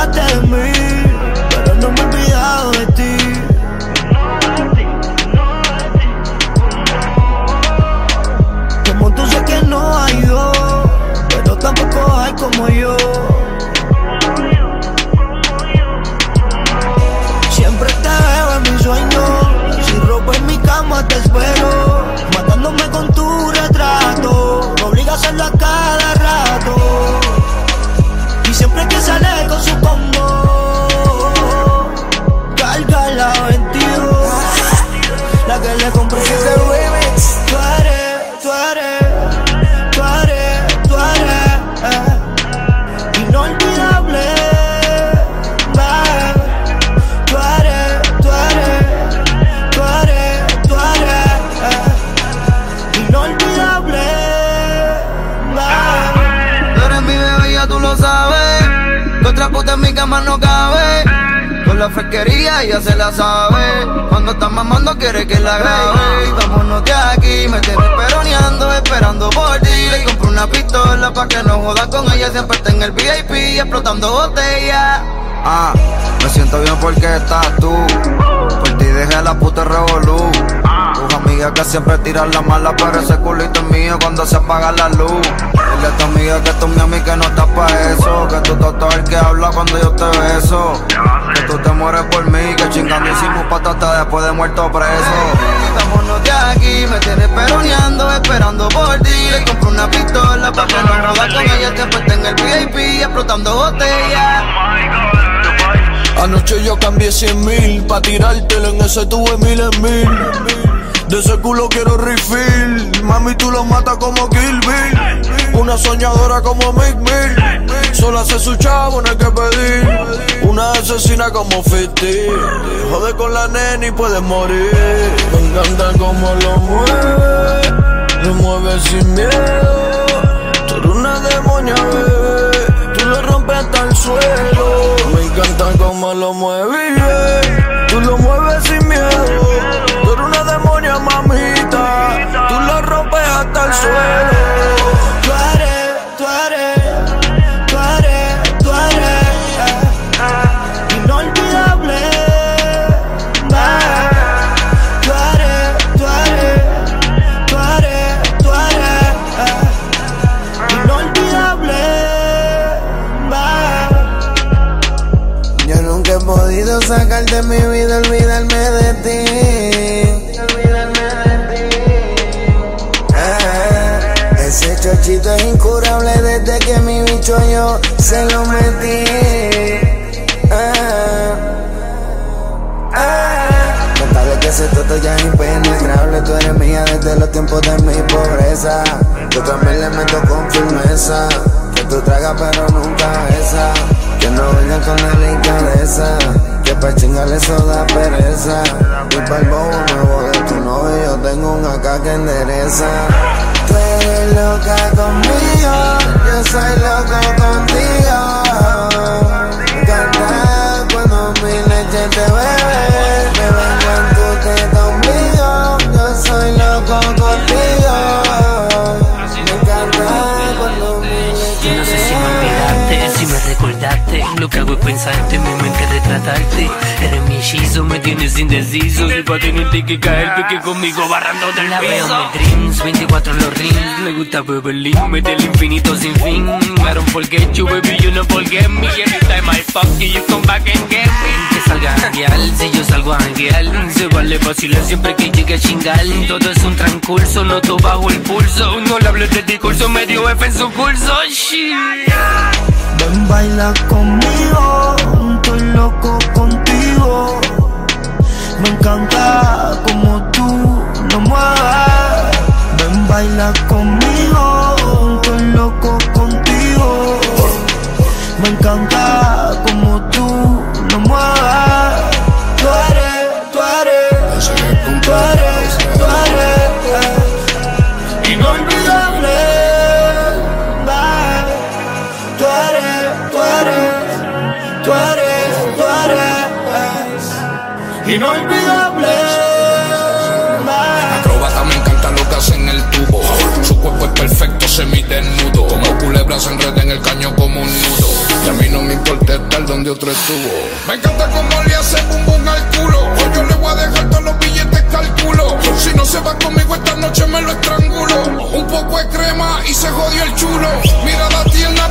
olvidaste de mí, pero no me he olvidado de ti. Como tú sé que no hay dos, pero tampoco hay como yo. Fresquería ya se la sabe. Cuando estás mamando quiere que la grabe. Vámonos de aquí, me tienes peroneando, esperando por ti. Le compré una pistola pa' que no joda con ella. Siempre está en el VIP, explotando botellas. Ah, me siento bien porque estás tú. Por ti dejé la puta revolú. Tus amigas que siempre tiran la mala, pero ese culito mío cuando se apaga la luz. Dile a tu amiga que tú mi amiga que no estás pa' eso. Que tú todo el que habla cuando yo te beso. Que tú te mueres por mí, que chingando hicimos patata después de muerto preso. Vámonos de aquí, me tienes peroneando, esperando por ti. Le compré una pistola pa' que no joda con ella. Siempre está en el VIP, explotando botellas. Anoche yo cambié 100 mil Pa' tirártelo en ese tuve mil en mil De ese culo quiero refill Mami tú lo matas como Kill Bill Una soñadora como Mick Mill. Solo hace su chavo, no hay que pedir. Una asesina como 50 Jode con la nena y puedes morir. Me encanta cómo lo mueve Lo mueve sin miedo. Tú eres una demonia, bebé. Tú lo rompes hasta el suelo. Me encanta cómo lo mueves Tú lo mueves sin miedo. Tú eres una demonia, mamita. Tú lo rompes hasta el suelo podido sacar de mi vida, olvidarme de ti. Eh, ese chochito es incurable desde que mi bicho yo se lo metí. Eh. Notable que ese toto ya es impenetrable. Tú eres mía desde los tiempos de mi pobreza. Yo también le meto con firmeza. Que tú tragas pero nunca esa. Que no vengan con la delicadeza. Pa' chingarle eso da pereza. Y pa' el bobo nuevo de tu novio yo tengo un acá que endereza. Tú eres loca conmigo, yo soy loco que hago es pensarte, en mi mente retratarte Eres mi hechizo, me tienes indeciso. Si pa' tenerte que caer, que conmigo barrando del La veo en mis dreams, 24 en los rings Me gusta Beverly, mete el infinito sin fin. I don't forget you, baby, you no forget me. Every time I fuck you, you come back and get me. Que salga a janguear, si yo salgo a janguear. Se vale vacilar siempre que llegue a chingar. Todo es un transcurso, noto bajo el pulso. No le hables de discurso, medio F en su curso. Shit Ven baila conmigo, estoy loco contigo. Me encanta como tú lo mueves. Ven baila conmigo, estoy loco contigo. Me encanta inolvidable. Acrobata me encanta lo que hace en el tubo. Su cuerpo es perfecto, semidesnudo. Como culebra se enreda en el caño como un nudo. Y a mí no me importa estar donde otro estuvo. Me encanta como le hace bum bum al culo. Hoy yo le voy a dejar todos los billetes calculo. Si no se va conmigo esta noche me lo estrangulo. Un poco de crema y se jodió el chulo. Mirada tierna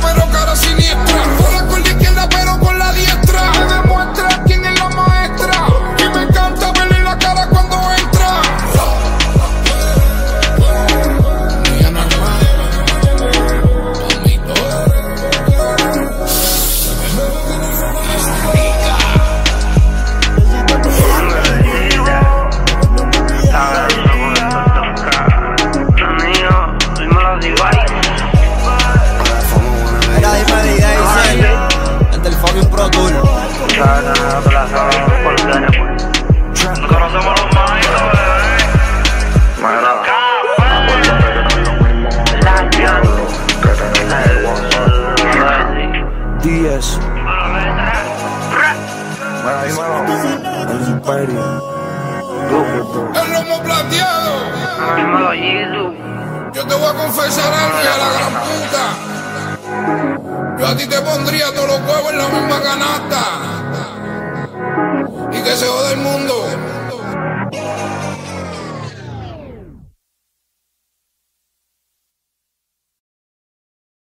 El Imperio. El lomo plateado. Yo te voy a confesar algo y a la gran puta. Yo a ti te pondría todos los huevos en la misma canasta. Y que se jode el mundo.